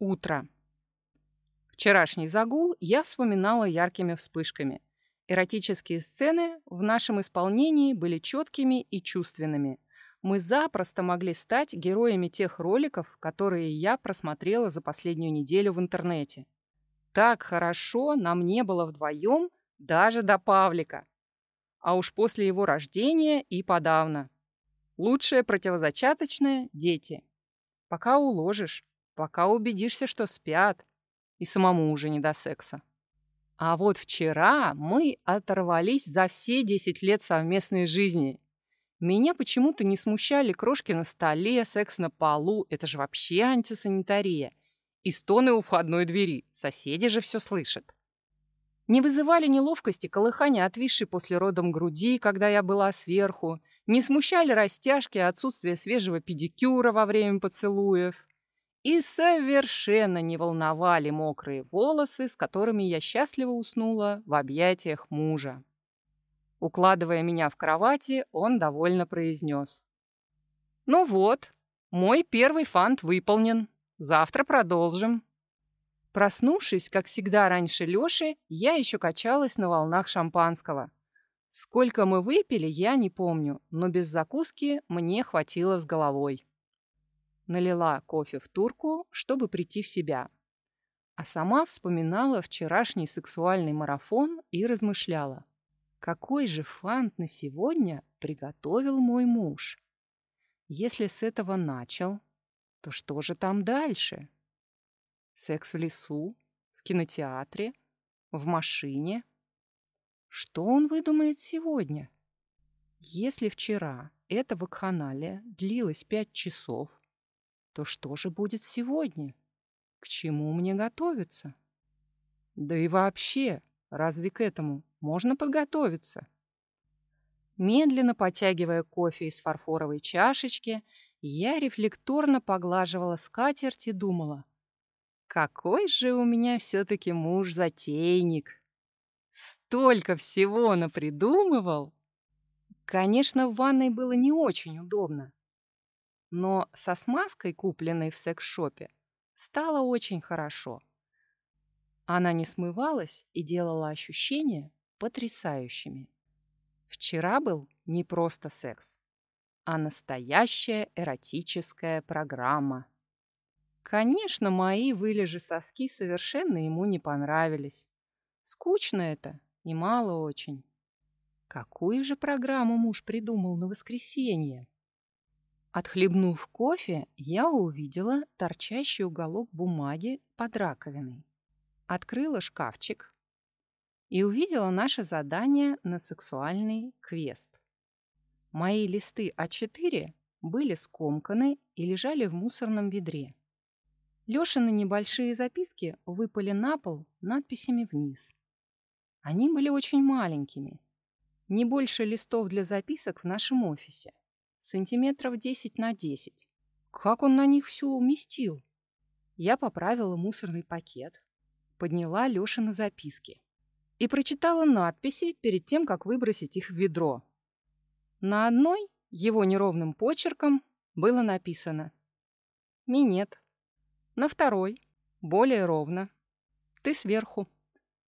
Утро. Вчерашний загул я вспоминала яркими вспышками. Эротические сцены в нашем исполнении были четкими и чувственными. Мы запросто могли стать героями тех роликов, которые я просмотрела за последнюю неделю в интернете. Так хорошо нам не было вдвоем даже до Павлика. А уж после его рождения и подавно. Лучшее противозачаточное – дети. Пока уложишь, пока убедишься, что спят, и самому уже не до секса. А вот вчера мы оторвались за все 10 лет совместной жизни. Меня почему-то не смущали крошки на столе, секс на полу, это же вообще антисанитария. И стоны у входной двери, соседи же все слышат. Не вызывали неловкости колыхания отвисшей после родом груди, когда я была сверху, не смущали растяжки отсутствие свежего педикюра во время поцелуев и совершенно не волновали мокрые волосы, с которыми я счастливо уснула в объятиях мужа. Укладывая меня в кровати, он довольно произнес. «Ну вот, мой первый фант выполнен. Завтра продолжим». Проснувшись, как всегда раньше Лёши, я еще качалась на волнах шампанского. Сколько мы выпили, я не помню, но без закуски мне хватило с головой. Налила кофе в турку, чтобы прийти в себя. А сама вспоминала вчерашний сексуальный марафон и размышляла. Какой же фант на сегодня приготовил мой муж? Если с этого начал, то что же там дальше? Секс в лесу, в кинотеатре, в машине? Что он выдумает сегодня? Если вчера эта вакханалия длилась пять часов, то что же будет сегодня? К чему мне готовиться? Да и вообще, разве к этому можно подготовиться? Медленно потягивая кофе из фарфоровой чашечки, я рефлекторно поглаживала скатерть и думала, какой же у меня все-таки муж-затейник. Столько всего напридумывал. Конечно, в ванной было не очень удобно. Но со смазкой, купленной в секс-шопе, стало очень хорошо. Она не смывалась и делала ощущения потрясающими. Вчера был не просто секс, а настоящая эротическая программа. Конечно, мои вылежи соски совершенно ему не понравились. Скучно это и мало очень. Какую же программу муж придумал на воскресенье? Отхлебнув кофе, я увидела торчащий уголок бумаги под раковиной. Открыла шкафчик и увидела наше задание на сексуальный квест. Мои листы А4 были скомканы и лежали в мусорном ведре. Лёшины небольшие записки выпали на пол надписями вниз. Они были очень маленькими, не больше листов для записок в нашем офисе сантиметров 10 на 10. Как он на них все уместил? Я поправила мусорный пакет, подняла Лешины записки и прочитала надписи перед тем, как выбросить их в ведро. На одной, его неровным почерком, было написано «Минет». На второй, более ровно, «Ты сверху».